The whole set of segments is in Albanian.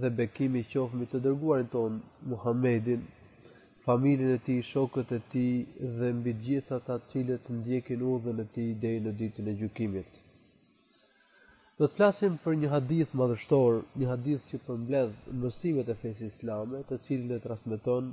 dhe bekimi qoftë mbi të Dërguarin tonë, Muhammedin, familjen e tij, shokët e tij dhe mbi të gjithë ata të cilët ndjekin udhën e tij deri në Ditën e Gjykimit. Do të flasim për një hadith madhështor, një hadith që përmbledh mësimet e fesë islame, të cilin e transmeton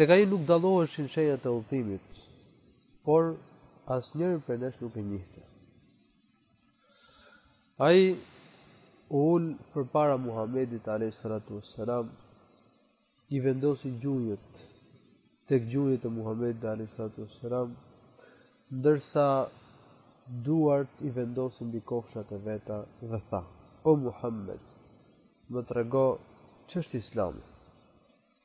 Tek ai nuk dalloheshin shenjat e udhëtimit, por asnjëri prej nesh nuk e njihte. Ai u ul përpara Muhamedit alayhi salatu wassalam, i vendosi gjunjët tek gjunjët e Muhamedit alayhi salatu wassalam, ndërsa duart i vendosi mbi kofshat e veta dhe tha: "O Muhammed, më trego ç'është Islami?"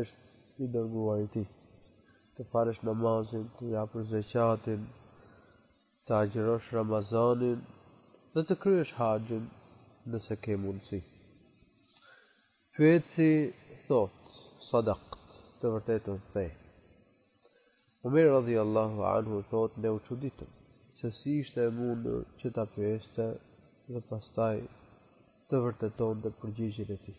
është i dërguari i tij. Të falësh namazin, të japësh zekatin, të agjërosh Ramazanin dhe të kryesh haxhin nëse ke mundësi. Pyetësi thot, sadakt, të vërtetën the. Umeri radhi Allahu anhu thot, ne u çuditëm, se si ishte e mundur që ta pyeste dhe pastaj të vërtetonte përgjigjen e tij.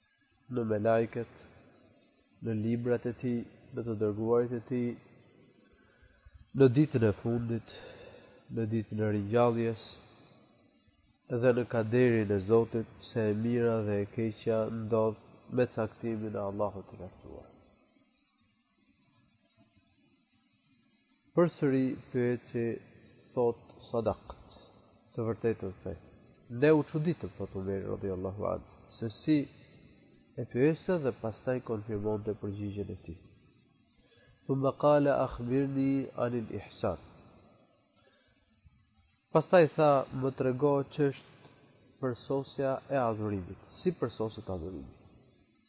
në melaiket, në librat e tij, në të dërguarit e tij, në ditën e fundit, në ditën e ringjalljes, dhe në kaderin e Zotit se e mira dhe e keqja ndodh me caktimin e Allahut të lartësuar. Përsëri pyetësi thot sadakt, të vërtetën the. Ne u çuditëm thot Umeri radhiyallahu an, se si e pyeste dhe pastaj konfirmonte përgjigjen e tij. Thumma qala akhbirni anil ihsan. Pastaj tha, më trego ç'është përsosja e adhurimit, si përsoset adhurimi.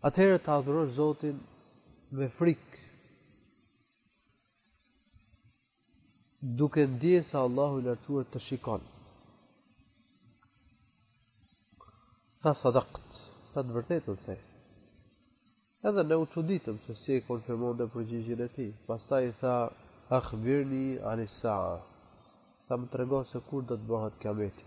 Atëherë ta adhurosh Zotin me frikë, duke ndjerë se Allahu i lartësuar të shikon. Tha sadakt, tha të vërtetën the. Edhe ne u çuditëm se si e konfirmonte përgjigjen e tij. Pastaj i tha akhbirni anis sa'a. Tha më trego se kur do të bëhet kiameti.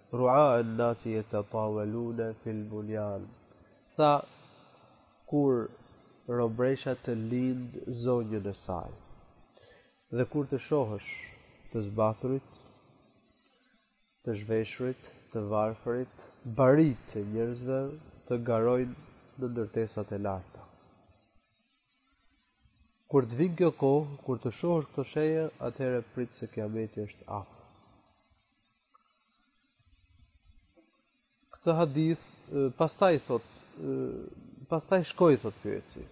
Ru'a an-nasi yatatawaluna fil bunyan. Tha, Kur robresha të lind zonjën e saj, dhe kur të shohësh të zbathurit, të zhveshurit, të varfërit, baritë e njerëzve të garojnë në ndërtesat e larta. Kur të vijë kjo kohë, kur të shohësh këto shenja, atëherë prit se kiameti është afër. Këtë hadith, pastaj thot, pastaj shkoi thot pyetësi.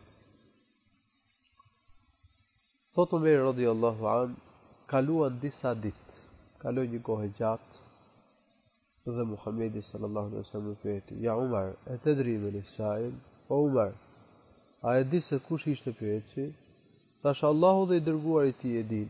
Thot Omer radiallahu an, kaluan disa dit, kaloi një kohë gjatë, dhe Muhammedi sallallahu alaihi wasallam i pyeti: "Ja Umar, etedri men es-sail?" O Umar, a e di se kush ishte pyetësi? Thash Allahu dhe i dërguari i tij e din.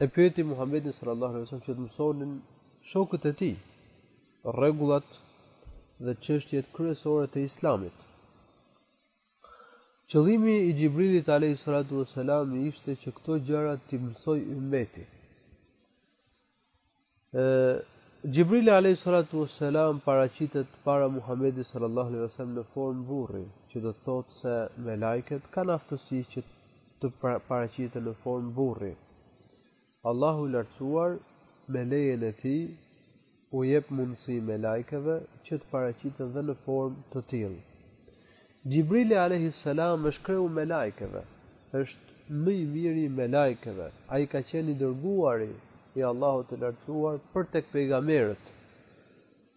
e pyeti Muhamedin sallallahu alaihi wasallam që të mësonin shokët e tij rregullat dhe çështjet kryesore të Islamit. Qëllimi i Xhibrilit alayhi salatu wasalam ishte që këto gjëra t'i mësoj ymmetit. Xhibrili alejhi salatu ves selam paraqitet para Muhamedit sallallahu alejhi ve sellem në formë burri, që do të thotë se melajket kanë aftësi që të pra-, paraqiten në formë burri. Allahu i lartësuar me lejen e tij u jep mundësi melajkeve që të paraqiten dhe në formë të tillë. Xhibrili alejhi selam është kreu i melajkeve, është më i miri i melajkeve, ai ka qenë i dërguari i Allahut të lartësuar për tek pejgamerët,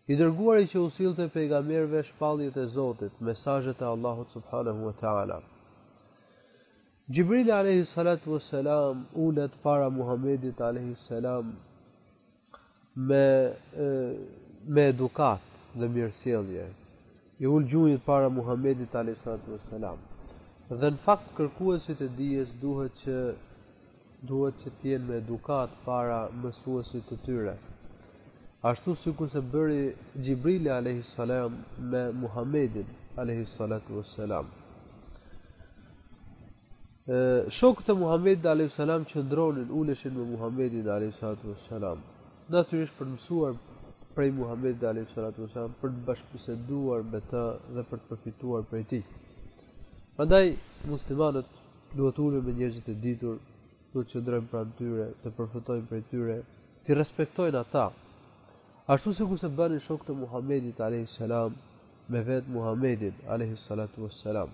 i dërguari që u sillte pejgamerëve shpalljet e Zotit, mesazhet e Allahut subhanehu wa ta'ala. Xhibrili alejhi salatu wa selam ulet para Muhamedit alejhi selam, me edukat dhe mirësjellje i ul gjunjët para Muhamedit alejhi salatu ves selam dhe në fakt kërkuesit e dijes duhet që duhet që të jenë me edukat para mësuesit të tyre ashtu sikurse bëri Xhibrili alayhi salam me Muhamedin alayhi salatu wassalam Shokët e Muhamedit alejhi selam qëndronin, uleshin me Muhamedin alejhi salatu ves selam, natyrisht për të mësuar prej Muhamedit alejhi salatu ves selam, për të bashkëbiseduar me të dhe për të përfituar prej tij. Prandaj muslimanët duhet të ulen me njerëzit e ditur, duhet të qëndrojnë pranë tyre, të përfitojnë prej tyre, t'i respektojnë ata. Ashtu sikurse bënin shokët e Muhamedit alayhis salam me vet Muhamedin alayhis salatu wassalam.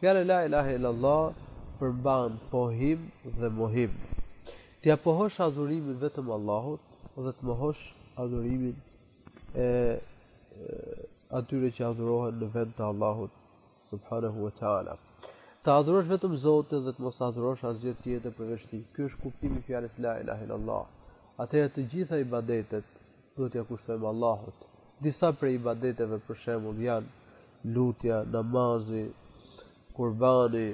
Fjala La ilahe illallah përmban pohim dhe mohim. T'ia pohosh adhurimin vetëm Allahut dhe të mohosh adhurimin e atyre që adhurohen në vend të Allahut subhanahu wa taala. Të adhurosh vetëm Zotin dhe të mos adhurosh asgjë tjetër përveç Tij. Ky është kuptimi i fjalës La ilahe illallah. Atëherë të gjitha ibadetet duhet t'ia kushtojmë Allahut. Disa prej ibadeteve për shembull janë lutja, namazi, kurbani.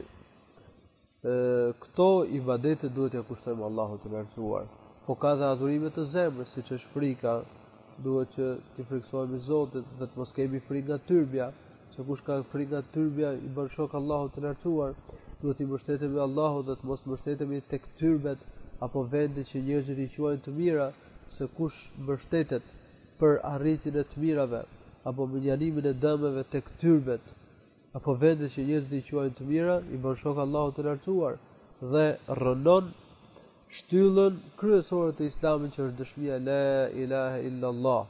Këto ibadete duhet t'ia kushtojmë Allahut të lartësuar. Po ka dhe adhurime të zemrës, siç është frika, duhet që t'i frikësohemi Zotit dhe të mos kemi frikë nga tyrbja, se kush ka frikë nga tyrbja i bën shok Allahut të lartësuar. Duhet t'i mbështetemi Allahut dhe të mos mbështetemi tek tyrbet apo vendet që njerëzit i quajnë të mira, se kush mbështetet për arritjen e të mirave apo menjanimin e dëmeve tek tyrbet apo vendet që njerëzit i quajnë të mira, i bën shok Allahut të Lartësuar dhe rrënon shtyllën kryesore të Islamit që është dëshmia la ilahe illa Allah.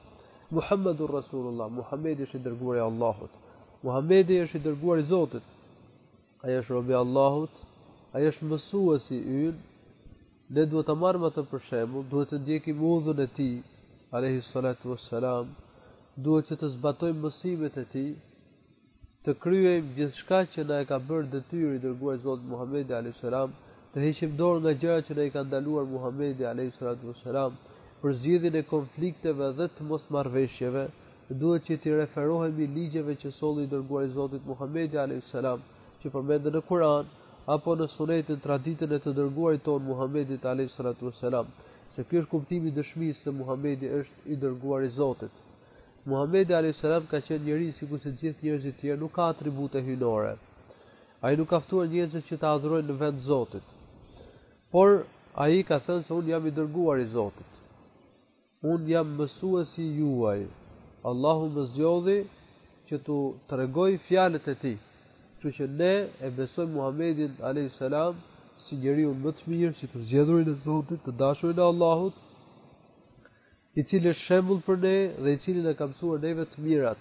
Muhammedur Rasulullah, Muhammedi është i dërguari i Allahut. Muhammedi është i dërguari i Zotit. Ai është robi i Allahut, ai është mësuesi ynë, Ne duhet ta marrim atë për shembull, duhet të ndjekim udhën e tij, alejhi salatu ue selam, duhet që të zbatojmë mësimet e tij, të kryejmë gjithçka që na e ka bërë detyrë i dërguari i Zotit Muhamedi alejhi selam, të heqim dorë nga gjërat që na i ka ndaluar Muhamedi alejhi salatu ue selam, për zgjidhjen e konflikteve dhe të mosmarrëveshjeve, duhet që t'i referohemi ligjeve që solli i dërguari i Zotit Muhamedi alejhi selam, që përmenden në Kur'an, apo në sunetën, traditën, e të Dërguarit tonë Muhammedit alejhi salatu ue selam, se ky është kuptimi i dëshmisë se Muhammedi është i Dërguar i Zotit. Muhammedi alejhi selam ka qenë njeri sikurse të gjithë njerëzit tjerë, nuk ka atribute hyjnore. Ai nuk ka ftuar njerëzit që ta adhurojnë në vend të Zotit. Por ai ka thënë se unë jam i Dërguar i Zotit. Unë jam mësuesi juaj. Allahu më zgjodhi që t'u tregoj fjalët e tij. Kështu që ne e besojmë Muhamedin alayhis salam si njeriun më të mirë, si të zgjedhurin e Zotit, të dashurin e Allahut, i cili është shembull për ne dhe i cili na ka mësuar neve të mirat.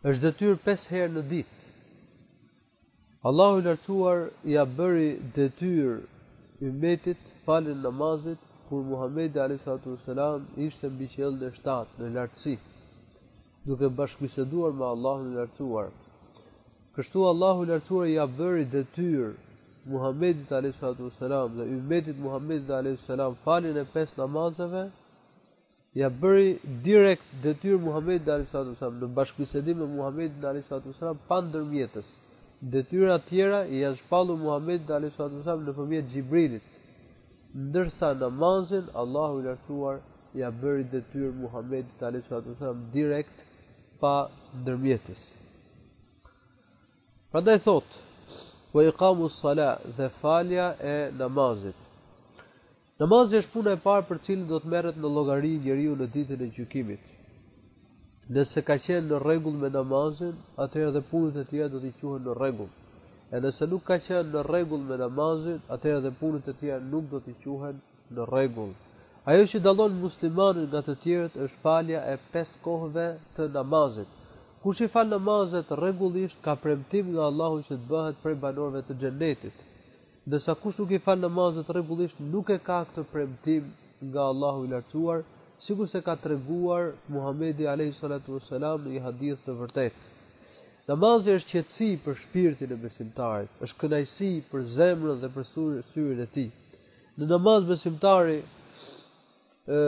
është detyrë pesë herë në ditë. Allahu i lartuar ia bëri detyrë ymmetit faljen e namazit kur Muhamedi alayhi salatu wasalam ishte mbi qiellin e shtatë në lartësi, duke bashkëbiseduar me Allahun e lartuar. Kështu Allahu i lartuar ia bëri detyrë Muhamedit alayhi salatu wasalam dhe ymmetit Muhamedit alayhi salam faljen e pesë namazeve Ia bëri direkt detyrë Muhamedit alejhi salatu ves selam, në bashkëbisedim me Muhamedin alejhi salatu ves selam pa ndërmjetës. Detyrat tjera i janë shpallur Muhamedit alejhi salatu ves selam nëpërmjet Xhibrilit, ndërsa namazin Allahu i Lartësuar ia bëri detyrë Muhamedit alejhi salatu ves selam direkt pa ndërmjetës. Prandaj thotë: "Wa iqamus sala" dhe falja e namazit. Namazi është puna e parë për cilën do të merret në llogari njeriu në ditën e gjykimit. Nëse ka qenë në rregull me namazin, atëherë dhe punët e tjera do t'i quhen në rregull. E nëse nuk ka qenë në rregull me namazin, atëherë dhe punët e tjera nuk do t'i quhen në rregull. Ajo që dallon muslimanin nga të tjerët është falja e pesë kohëve të namazit. Kush i fal namazet rregullisht ka premtim nga Allahu që të bëhet prej banorëve të xhennetit. Ndërsa kush nuk i fal namazet rregullisht nuk e ka këtë premtim nga Allahu i Lartësuar, sikurse ka treguar Muhamedi alejhi salatu ue selam në një hadith të vërtetë, Namazi është qetësi për shpirtin e besimtarit, është kënaqësi për zemrën dhe për syrin e tij. Në namaz besimtari ë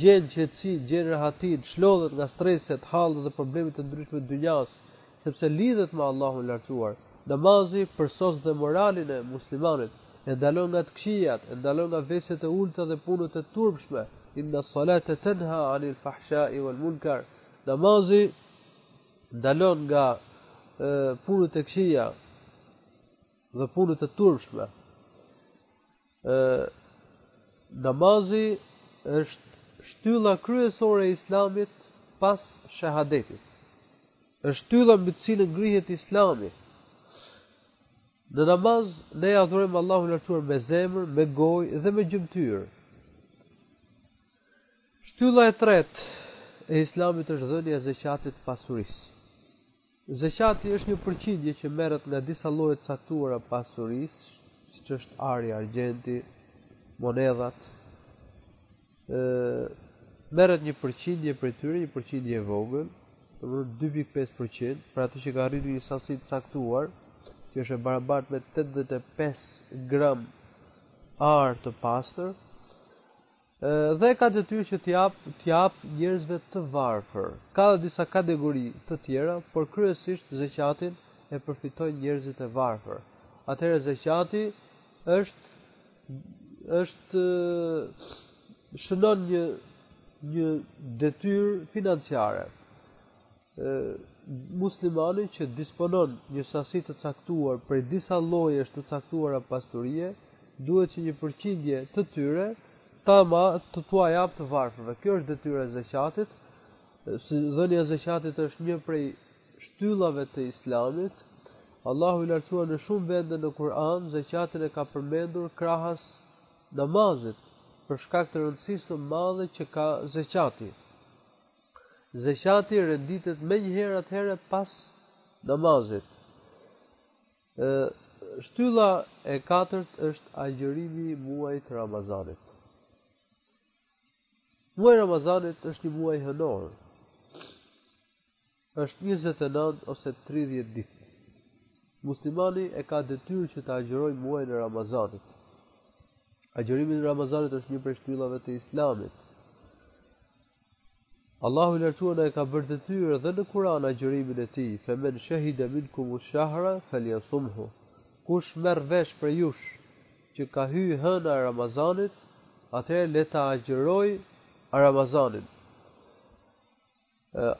gjen qetësi, gjen rehati, çlodhet nga streset, hallet dhe problemet e ndryshme të dynjasë, sepse lidhet me Allahun e Lartësuar. Namazi përsos dhe moralin e muslimanit, e ndalon nga të këqijat, e ndalon nga veset e ulëta dhe punët e turpshme, Inna s-salate tenha anil fahsha'i wal munkar, Namazi ndalon nga punët e këqija dhe punët e turpshme. Ë Namazi është shtylla kryesore e Islamit pas Shahadetit. Është shtylla mbi të cilën ngrihet Islami. Në namaz ne e adhurojmë Allahun e Lartësuar me zemër, me gojë dhe me gjymtyrë. Shtylla e tretë e Islamit është dhënia e zeqatit të pasurisë. Zeqati është një përqindje që merret nga disa lloje të caktuara të pasurisë, siç është ari, argjenti, monedhat. Ë merret një përqindje prej tyre, një përqindje e vogël, domethënë 2.5% për atë që ka arritur një sasi të caktuar, që është e barabartë me 85 gram ar të pastër, Dhe e ka detyrë që t'ua japë njerëzve të varfër. Ka dhe disa kategori të tjera, por kryesisht zeqatin e përfitojnë njerëzit e varfër. Atëherë zeqati është është shënon një një detyrë financiare. muslimani që disponon një sasi të caktuar prej disa llojesh të caktuara pasurie, duhet që një përqindje të tyre ta ma t'ua japë të varfërve. Kjo është detyra e zeqatit. Si dhënia e zeqatit është një prej shtyllave të Islamit. Allahu i lartësuar në shumë vende në Kur'an zeqatin e ka përmendur krahas namazit për shkak të rëndësisë së madhe që ka zeqati. Zeqati renditet menjëherë atëherë pas namazit. Ë shtylla e katërt është agjërimi i muajit Ramazanit. Muaji i Ramazanit është një muaj hënor. Është 29 ose 30 ditë. Muslimani e ka detyrë që ta agjërojë muajin e Ramazanit. Agjërimi i Ramazanit është një prej shtyllave të Islamit. Allahu i Lartësuar na e ka bërë detyrë dhe në Kur'an agjërimin e tij, "Fe men shahida minkum ash-shahra falyasumhu", kush merr vesh prej jush që ka hyrë hëna e Ramazanit, atëherë le ta agjërojë Ramazanin.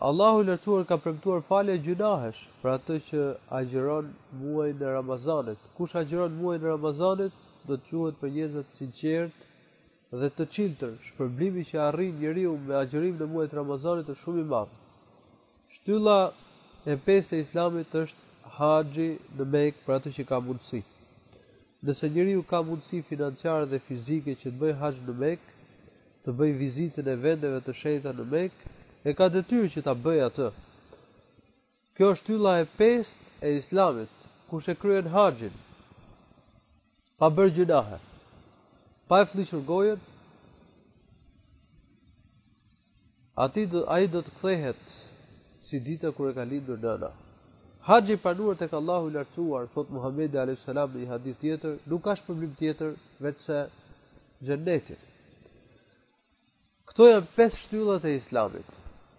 Allahu i Lartësuar ka premtuar falje gjynahesh për atë që agjëron muajin e Ramazanit. Kush agjëron muajin e Ramazanit, do të quhet prej njerëzve të sinqertë dhe të çiltër, shpërblimi që arrin njeriu me agjërim në muaj të Ramazanit është shumë i madh. Shtylla e pestë e Islamit është haxhi në Mekë për atë që ka mundësi. Nëse njeriu ka mundësi financiare dhe fizike që të bëjë haxh në Mekë, të bëjë vizitën e vendeve të shenjta në Mekë, e ka detyrë që ta bëjë atë. Kjo është shtylla e pestë e Islamit, kush e kryen haxhin, pa bërë gjynahe, pa e flliqur gojën, atij do ai do të kthehet si dita kur e ka lindur nëna. Haxhi i pranuar tek Allahu i lartësuar, thot Muhamedi alayhis salam në një hadith tjetër, nuk ka shpërblim tjetër veçse xhennetin. Këto janë pesë shtyllat e Islamit.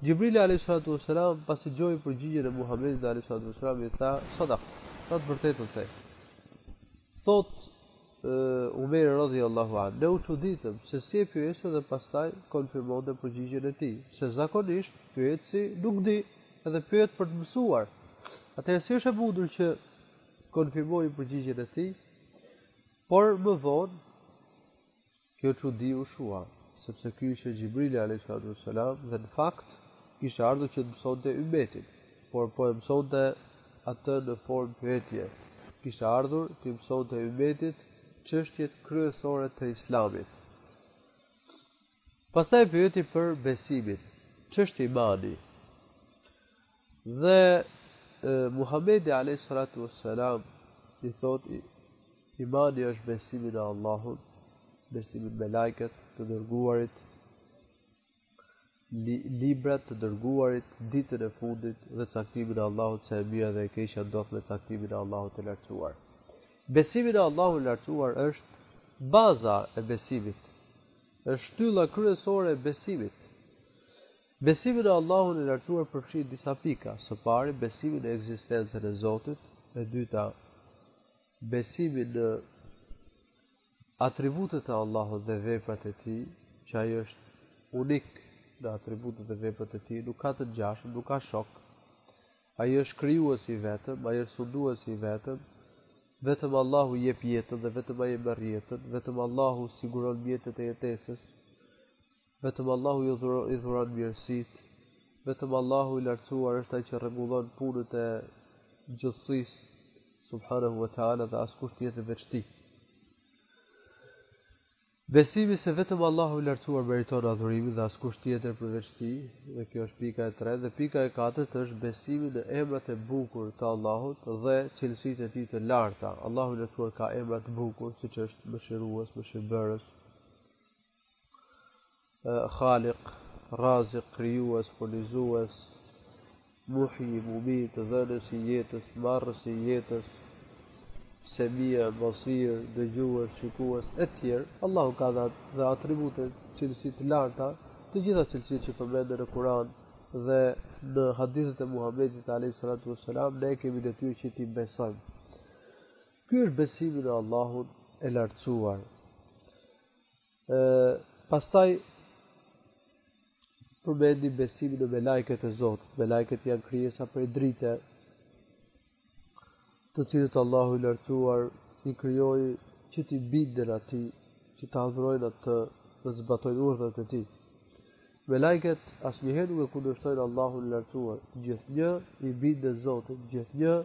Xhibrili alayhi salatu wasalam pasi dëgjoi përgjigjen e Muhamedit alayhi salatu wasalam i tha, "Sadaqte, të vërtetën the." Thot Umer radhiyallahu anhu, "Ne u çuditëm se si e pyeste dhe pastaj konfirmonte përgjigjen e tij, se zakonisht pyetësi nuk di, edhe pyet për të mësuar." Atëherë si është e mundur që konfirmoi përgjigjen e tij, por më vonë Kjo çudi u shua, sepse ky ishte Xhibrili alejhi salatu ves selam dhe në fakt kishte ardhur që t'i mësonte ymmetit, por po e mësonte atë në formë pyetje. Kishte ardhur t'i mësonte ymmetit çështjet kryesore të Islamit. Pastaj pyeti për besimin, ç'është imani? Dhe Muhamedi alayhi salatu wassalam i thotë imani është besimi në Allahun, besimi në melajket të dërguarit, li, librat të dërguarit ditën e fundit dhe caktimin e Allahut se e mira dhe e keqja ndodh me caktimin e Allahut të lartësuar. Besimi në Allahun e lartësuar është baza e besimit. Është shtylla kryesore e besimit. Besimi në Allahun e Lartuar përfshin disa pika, së pari, besimi në ekzistencën e Zotit, e dyta, besimi në atributet e Allahut dhe veprat e Tij, që Ai është unik në atributet dhe veprat e Tij, nuk ka të ngjashëm, nuk ka shok. Ai është krijuesi i vetëm, ai është sunduesi i vetëm. Vetëm Allahu jep jetën dhe vetëm ai e merr jetën, vetëm Allahu siguron mjetet e jetesës. Vetëm Allahu i dhuron mirësitë, vetëm Allahu i Lartësuar është ai që rregullon punët e gjithësisë, Subhanehu ve Teala dhe askush tjetër veç Tij. Besimi se vetëm Allahu i Lartësuar meriton adhurimin dhe askush tjetër përveç Tij, dhe kjo është pika e tretë, dhe pika e katërt është besimi në emrat e bukur të Allahut dhe cilësitë e Tij të larta. Allahu i Lartësuar ka emra të bukur, siç është Mëshirues, Mëshirbërës, Khalik, Razik, Krijues, Furnizues, Muhji, Mumit, Dhënës i jetës, Marrës i jetës, Semi, Basir, Dëgjues, Shikues etj. Allahu ka dhe, dhe atribute cilësi të larta, të gjitha cilësitë që përmenden në Kur'an dhe në hadithet e Muhamedit alejhi salatu uesselam ne kemi detyrë që t'i besojmë. Ky është besimi në Allahun e lartësuar. E, pastaj, përmendi besimin në melajket e Zotit. Melajket janë krijesa prej drite, të cilët Allahu i lartuar i krijoi që t'i binden atij, që ta adhurojnë atë dhe të zbatojnë urdhrat e tij. Melajket, asnjëherë nuk e kundërshtojnë Allahun e lartuar. Gjithnjë i binden Zotit, gjithnjë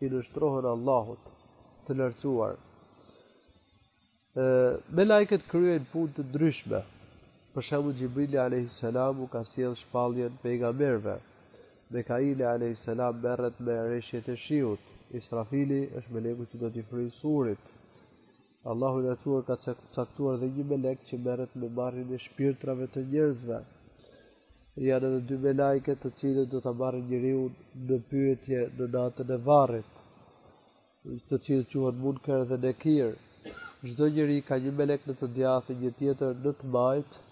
i nënshtrohen Allahut të lartuar. Melajket kryejnë punë të ndryshme. Për shembull Xhibrili alejhi selam u ka sjellë shpalljen pejgamberëve. Mikaili alejhi selam merret me reshjet e shiut. Israfili është meleku që do t'i fryjë surit. Allahu i Lartuar ka caktuar edhe një melek që merret me marrjen e shpirtrave të njerëzve. Janë edhe dy melajke të cilët do ta marrin njeriun në pyetje në natën e varrit. të cilët quhen Munker dhe Nekir, çdo njeri ka një melek në të djathtë, një tjetër në të majtë,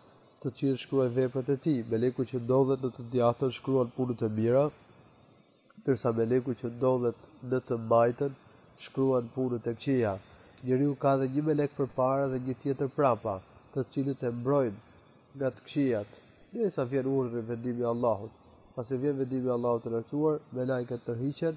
të cilët shkruajnë veprat e tij, meleku që ndodhet në të djathtën shkruan punët e mira, ndërsa meleku që ndodhet në të majtën shkruan punët e këqija. Njeriu ka dhe një melek përpara dhe një tjetër prapa, të cilët e mbrojnë nga të këqijat, derisa vjen urdhri, vendimi i Allahut. Pasi vjen vendimi i Allahut të Lartuar, melajket tërhiqen,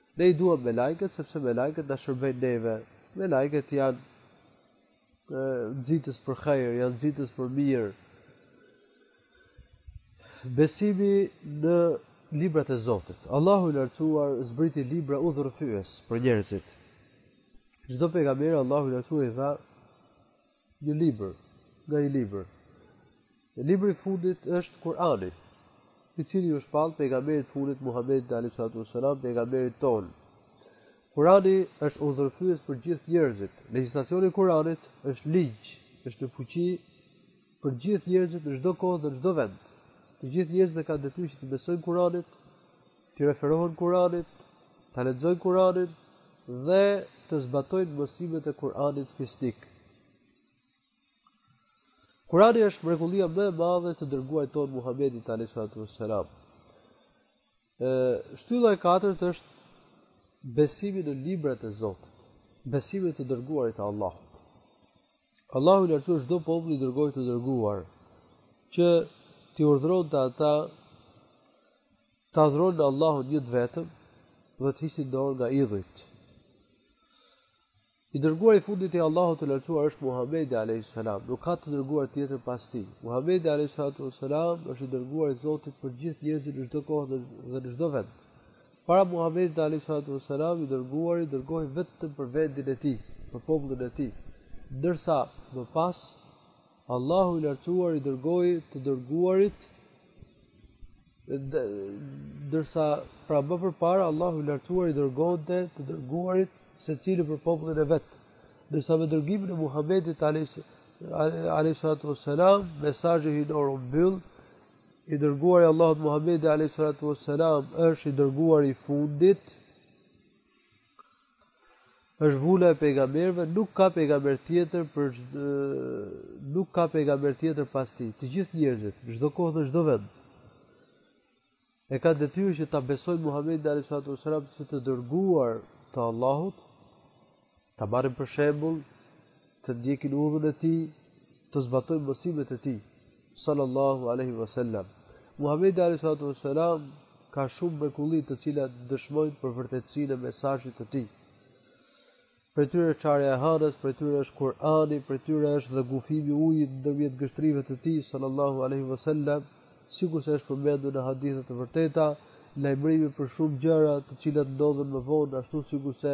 Ne i duam melaiket sepse melaiket na shërbejnë neve. Melaiket janë nxitës për hajër, janë nxitës për mirë. Besimi në librat e Zotit. Allahu i lartuar zbriti libra udhërrëfyes për njerëzit. Çdo pejgamberi Allahu i lartuar i dha Një libër, nga një libër. Dhe libri i fundit është Kurani, i cili iu shpall pejgamberit të fundit Muhamedit alayhi salatu wasalam, pejgamberit tonë. Kurani është udhërrëfyes për gjithë njerëzit. Legjislacioni i Kuranit është ligj, është në fuqi për gjithë njerëzit në çdo kohë dhe në çdo vend. Të gjithë njerëzit e kanë detyrë që të besojnë Kuranin T'i referohen Kur'anit, ta lexojnë Kur'anin dhe të zbatojnë mësimet e Kur'anit fisnik. Kur'ani është mrekullia më e madhe e të dërguarit tonë Muhamedit alayhi salatu wassalam. Ë shtylla e katërt është besimi në librat e Zotit, besimi te të dërguarit e Allahut. Allahu i lartësuar çdo populli dërgoi të dërguar që t'i urdhëronte ata Të adhuroni Allahun një të vetëm dhe të hiqni dorë nga idhujt. I dërguari i fundit i Allahut të lartuar është Muhamedi alayhis salam. Nuk ka të dërguar tjetër pas tij. Muhamedi alayhis salam është i dërguar i Zotit për gjithë njerëzit në çdo kohë dhe në çdo vend. Para Muhamedit alayhis salam i dërguari dërgohej vetëm për vendin e tij, për popullin e tij. Ndërsa më pas Allahu i lartuar i dërgoi të dërguarit Ndërsa pra më përpara Allahu i Lartuar i dërgonte të dërguarit secili për popullin e vet. Ndërsa me dërgimin e Muhamedit alayhi salatu wassalam, mesazhi hyjnor u mbyll, i dërguari i Allahut Muhamedi alayhi salatu wassalam është i dërguari i fundit. është vula e pejgamberëve, nuk ka pejgamber tjetër për nuk ka pejgamber tjetër pas tij. Të gjithë njerëzit, çdo kohë dhe çdo vend e kanë detyrë që ta besojnë Muhamedin alayhi salatu wasalam si të dërguar të Allahut, ta marrin për shembull të ndjekin udhën e tij, të zbatojnë mësimet e tij sallallahu alaihi wasallam. Muhamedi alaihi salatu wasalam ka shumë mrekulli të cilat dëshmojnë për vërtetësinë e mesazhit të tij. Prej tyre është çarja e hënës, prej tyre është Kur'ani, prej tyre është dhe gufimi i ujit ndërmjet gishtërinjve të tij sallallahu alaihi wasallam, sikurse është përmendur në hadithe të vërteta, lajmërimi për shumë gjëra të cilat ndodhën më vonë ashtu sikurse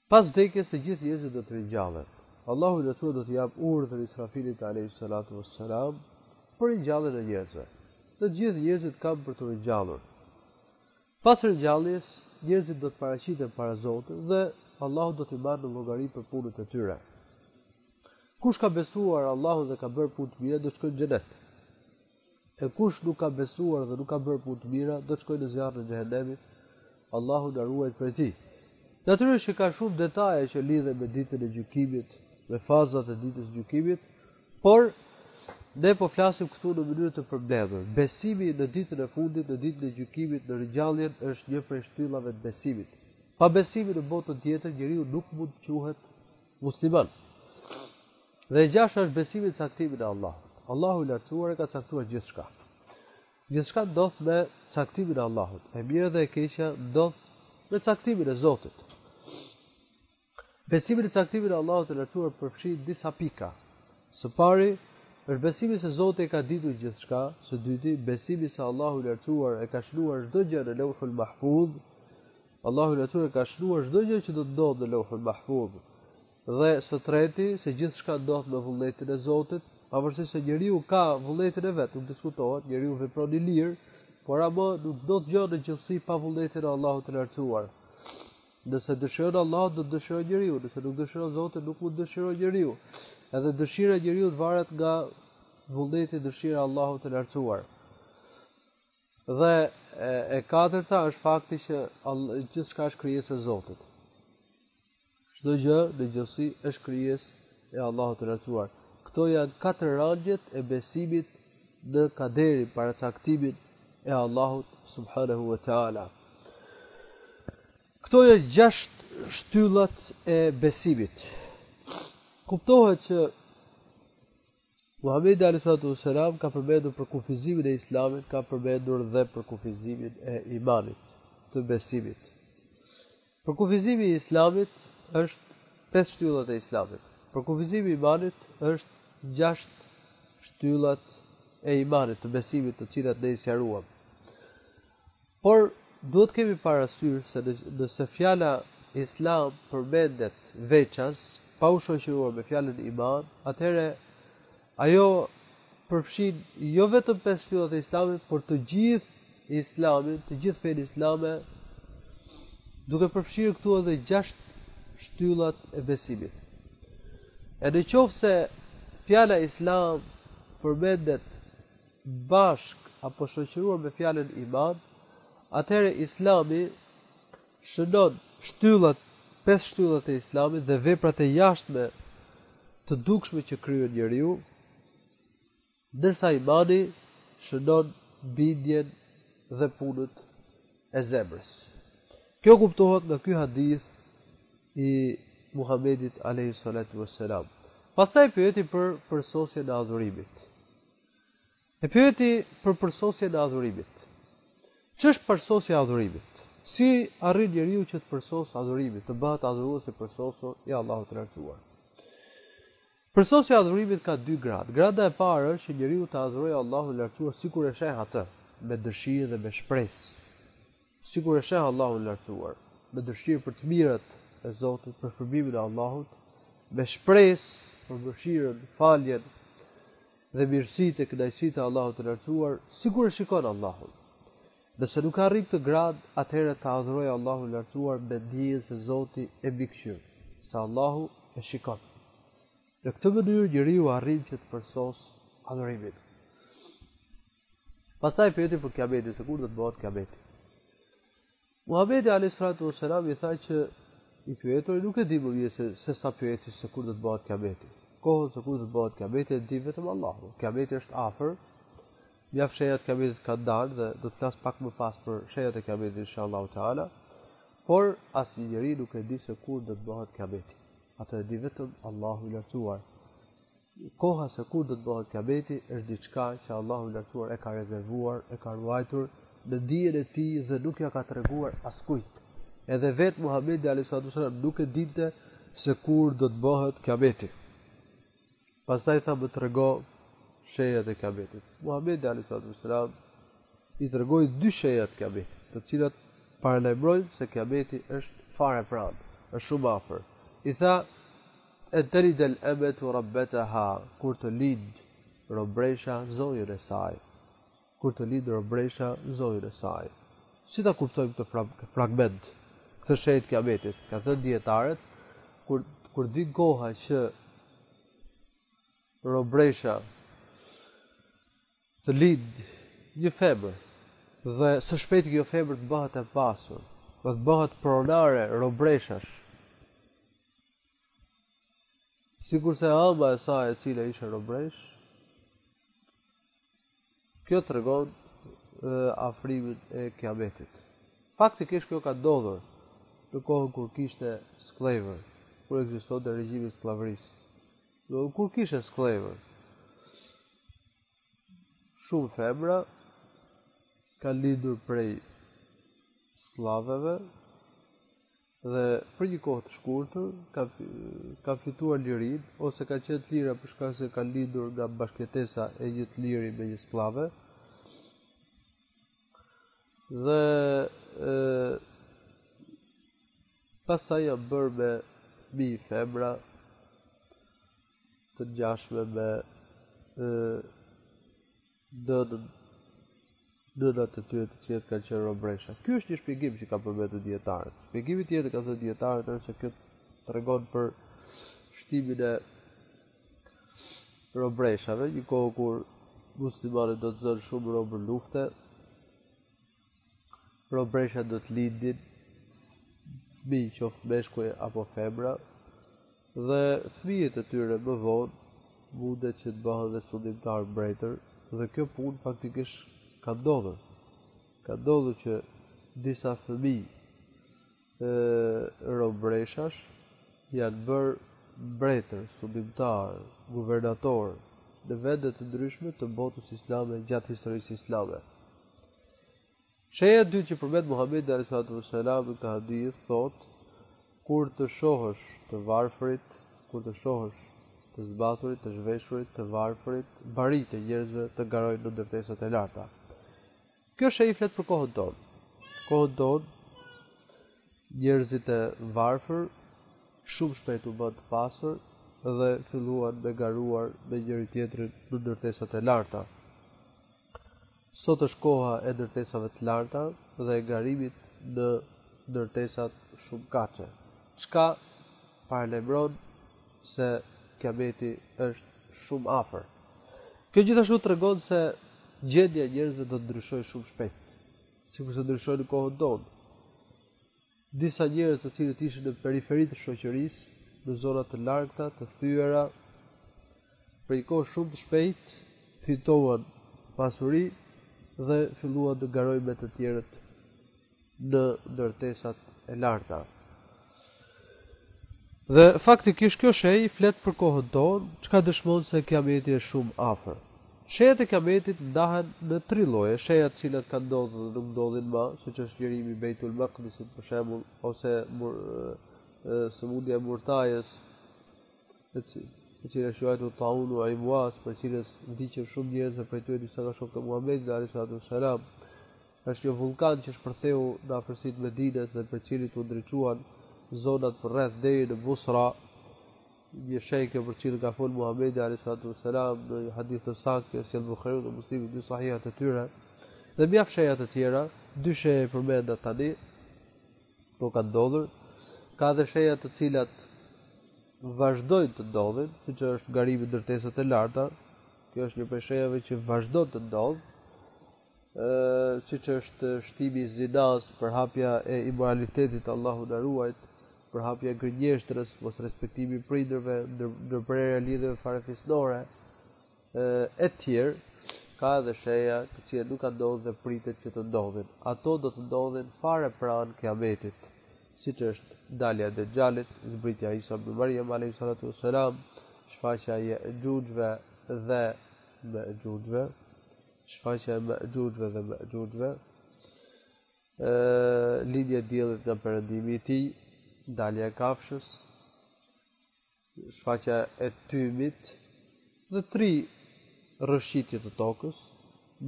Pas vdekjes të gjithë njerëzit do të ringjallen. Allahu i Lartësuar do t'i japë urdhër Israfilit alejhi salatu ves selam për ringjalljen e njerëzve. Të gjithë njerëzit kanë për t'u ringjallur. Pas ringjalljes, njerëzit do të paraqiten para Zotit dhe Allahu do t'i marrë në llogari për punët e tyre. Kush ka besuar Allahun dhe ka bërë punë të mira do të shkojë në xhenet. E kush nuk ka besuar dhe nuk ka bërë punë të mira, do të shkojë në zjarrin e xhehenemit, Allahu na ruajt prej tij. Natyrisht që ka shumë detaje që lidhen me ditën e gjykimit, me fazat e ditës së gjykimit, por ne po flasim këtu në mënyrë të përmbledhur. Besimi në ditën e fundit, në ditën e gjykimit, në ringjalljen është një prej shtyllave të besimit. Pa besimin në botën tjetër, njeriu nuk mund të quhet musliman. Dhe e gjashta është besimi në caktimin e Allahut. Allahu i Lartësuar e ka caktuar gjithçka. Gjithçka ndodh me caktimin e Allahut. E mira dhe e keqja ndodh me caktimin e Zotit. Besimi në caktimin e Allahut të Lartësuar përfshin disa pika. Së pari, është besimi se Zoti e ka ditur gjithçka, së dyti, besimi se Allahu i Lartësuar e ka shkruar çdo gjë në Lauhul Mahfuz. Allahu i Lartësuar ka shkruar çdo gjë që do të ndodhë në Lauhul Mahfuz. Dhe, së treti, se gjithçka ndodh me vullnetin e Zotit, pavarësisht se njeriu ka vullnetin e vet, nuk diskutohet, njeriu vepron i lirë, por ama nuk ndodh gjë në gjithësi pa vullnetin e Allahut të Lartësuar. Nëse dëshiron Allahu, do të dëshirojë njeriu, nëse nuk dëshiron Zoti, nuk mund të dëshirojë njeriu. Edhe dëshira e njeriut varet nga vullneti dëshira e Allahut të Lartësuar. Dhe e, e katërta është fakti që gjithçka është krijesë e Zotit. Çdo gjë në gjithësi është krijesë e Allahut të Lartësuar. Këto janë katër rangjet e besimit në kaderin, paracaktimin e Allahut subhanahu wa taala. Këto janë gjashtë shtyllat e besimit. Kuptohet që Muhamedi alejhi salatu ves selam ka përmendur përkufizimin e Islamit, ka përmendur dhe përkufizimin e imanit, të besimit. Përkufizimi i Islamit është pesë shtyllat e Islamit. Përkufizimi i imanit është gjashtë shtyllat e imanit, të besimit, të cilat ne i sqaruam. Por, duhet të kemi parasysh se nëse fjala Islam përmendet veças, pa u shoqëruar me fjalën Iman, atëherë ajo përfshin jo vetëm pesë shtyllat e Islamit, por të gjithë Islamin, të gjithë fenë Islame, duke përfshirë këtu edhe gjashtë shtyllat e besimit. E në qoftë se fjala Islam përmendet bashkë apo shoqëruar me fjalën iman, atëherë Islami shënon shtyllat, pesë shtyllat e Islamit dhe veprat e jashtme të dukshme që kryen njeriu, ndërsa imani shënon bindjen dhe punët e zemrës. Kjo kuptohet nga ky hadith i Muhamedit alayhi salatu wassalam. Pastaj pyeti për përsosjen e adhurimit. E pyeti për përsosjen e adhurimit. Ç'është përsosja e adhurimit? Si arrin njeriu që të përsosë adhurimin, të bëhet adhurues i përsosur i Allahut të Lartësuar? Përsosja e adhurimit ka dy gradë. Grada e parë është që njeriu ta adhurojë Allahun e Lartësuar sikur e sheh Atë, me dëshirë dhe me shpresë. Sikur e sheh Allahun e Lartësuar, me dëshirë për të mirat e Zotit, për shpërblimin e Allahut, me shpresë për mëshirën, faljen dhe mirësitë e kënaqësitë e Allahut të Lartësuar, sikur e shikon Allahun. Nëse nuk arrin këtë gradë, atëherë ta adhurojë Allahun e Lartësuar me dijen se Zoti e mbikëqyr, se Allahu e shikon. Në këtë mënyrë njeriu arrin që të përsosë adhurimin. Pastaj e pyeti për Kiametin, se kur do të bëhet Kiameti. Muhamedi alayhi salatu wasalam i tha që i pyeturi nuk e di më mirë sesa pyetësi se kur do të bëhet Kiameti. Kohën se kur do të bëhet Kiameti e di vetëm Allahu. Kiameti është afër. Nga shenjat e Kiametit kanë dalë dhe do të flas pak më pas për shenjat e Kiametit inshallah taala. Por asnjë njeri nuk e di se kur do të bëhet Kiameti. Atë e di vetëm Allahu i Lartësuar. Koha se kur do të bëhet Kiameti është diçka që Allahu i Lartësuar e ka rezervuar, e ka ruajtur në dijen e Tij dhe nuk ia ka treguar askujt. Edhe vetë Muhamedi alayhi salatu wasallam nuk e dinte se kur do të bëhet Kiameti. Pastaj tha më trego shenjat e Kiametit. Muhamedi alayhi salatu wasallam i tregoi dy shenja të Kiametit, të cilat paralajmërojnë se Kiameti është fare pranë, është shumë afër. I tha En telid el emetu rabbeteha, kur të lindë robresha zonjën e saj. Kur të lindë robresha zonjën e saj. Si ta kuptojmë këtë fragment, këtë shenjë të Kiametit? Kanë thënë dijetarët, kur kur të vijë koha që robresha të lindë një femër dhe së shpejti kjo femër të bëhet e pasur, do të bëhet pronare robreshash. Sikurse ëma e saj e cila ishte robreshë, kjo tregon afrimin e kiametit. Faktikisht kjo ka ndodhur në kohën kur kishte skllevër, kur ekzistonte regjimi i skllavërisë. Do kur kishte skllevër. Shumë femra kanë lindur prej skllaveve dhe për një kohë të shkurtër kanë fituar lirinë ose kanë qenë të lira për shkak se kanë lindur nga bashkëjetesa e një të liri me një skllave. Dhe ë pastaj janë bërë me fëmijë femra të ngjashme me ë Nënën. Nënat e tyre të cilat kanë qenë robresha. Ky është një shpjegim që kanë përmendur dietarët. Shpjegimi tjetër kanë thënë dietarët është se kjo tregon për shtimin e robreshave, në një kohë kur muslimanët do të zënë shumë robër lufte, Robreshat do të lindin fëmijë qoftë meshkuj apo femra, dhe fëmijët e tyre më vonë mundet që të bëhen dhe sundimtarë mbretër, dhe kjo punë faktikisht ka ndodhur. Ka ndodhur që disa fëmijë robreshash janë bërë mbretër, sundimtarë, guvernatorë në vende të ndryshme të botës islame gjatë historisë islame. Shenja e dytë që përmend Muhamedi alayhi salatu wasalam në këtë hadith thotë kur të shohësh të varfrit, kur të shohësh të zbathurit, të zhveshurit, të varfrit, barinjtë e njerëzve të garojnë në ndërtesat e larta. Kjo shenjë flet për kohën tonë. Kohën tonë njerëzit e varfër shumë shpejt u bënë të pasur dhe filluan me garuar me njëri-tjetrin në ndërtesat e larta. Sot është koha e ndërtesave të larta dhe e garimit në ndërtesat shumëkatëshe. Çka paralajmëron se Kiameti është shumë afër. Kjo gjithashtu tregon se gjendja e njerëzve do të ndryshojë shumë shpejt, sikurse ndryshoi në kohën tonë. Disa njerëz të cilët ishin në periferi të shoqërisë, në zona të largëta, të thyera, për një kohë shumë të shpejtë fituan pasuri dhe filluan të garojnë me të tjerët në ndërtesat e larta. Dhe faktikisht kjo shej flet për kohën tonë, çka dëshmon se kiameti është shumë afër. Shejat e kiametit ndahen në tri lloje, sheja të cilat kanë ndodh dhe nuk ndodhin ma, siç është çlirimi i Beitul Maqdisit për shembull, ose mur, e, sëmundja e murtajës, e cila është quajtur Taunu Amuas, prej cilës vdiqën shumë njerëz dhe prej tyre disa nga shokët e Muhamedit alayhi salatu wassalam. Është një vullkan që shpërtheu në afërsi të Medinës dhe prej cilit u ndriçuan zonat përreth deri në Busra, një shej kjo për cilën ka folë Muhamedi alayhi salatu wassalam në një hadith të saktë që sjell Buhariu dhe Muslimi dy sahihat e tyre dhe mjaft sheja të tjera, dy sheje përmenda tani që kanë ndodhur, ka dhe sheja të cilat vazhdojnë të ndodhin, siç është garimi ndërtesat e larta, kjo është një prej shejave që vazhdon të ndodh. siç është shtimi i zinasë, përhapja e imoralitetit, Allahu na ruajt, përhapja e gënjeshtrës, mosrespektimi i prindërve, ndërprerja e lidhjeve farefisnore, e tjer. Ka edhe sheja të cilat nuk kanë ndodh dhe pritet që të ndodhin. Ato do të ndodhin fare pranë Kiametit, siç është dalja e Dexhalit, zbritja e Isa ibnu Merjem alayhi salatu wassalam, shfaqja e Jexhuxhve dhe Mexhuxhve, Shfaqja e Jexhuxhve dhe Mexhuxhve, linja e diellit nga perëndimi i tij, dalja e kafshës, shfaqja e tymit dhe tri rrëshqitje të tokës,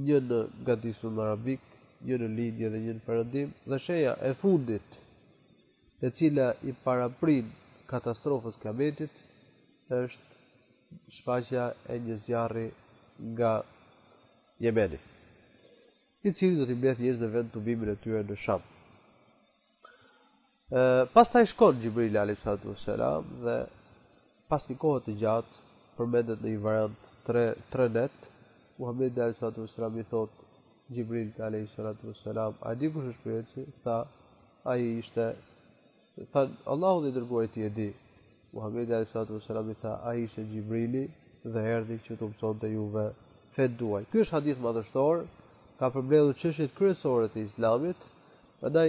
një në gadishull arabik, një në lindje dhe një në perëndim dhe sheja e fundit e cila i paraprin katastrofës Kiametit, është shfaqja e një zjarri nga Jemeni, i cili do t'i mbledhë njerëz në vend tubimin e tyre në Sham. Pastaj shkon Xhibrili alayhi salatu wasalam dhe Pas një kohe të gjatë, përmendet në një variant tre, tre net, Muhamedi alayhi salatu wassalam i thotë Xhibrilit alayhi salatu wassalam, a di kush është pyetësi? Tha, ai ishte tha Allahu dhe i dërguari i tij e di. Muhamedi alayhi salatu wassalam i tha, ai ishte Xhibrili dhe erdhi që t'u mësonte juve fenë tuaj. Ky është hadith madhështor, ka përmbledhur çështjet kryesore të Islamit. Prandaj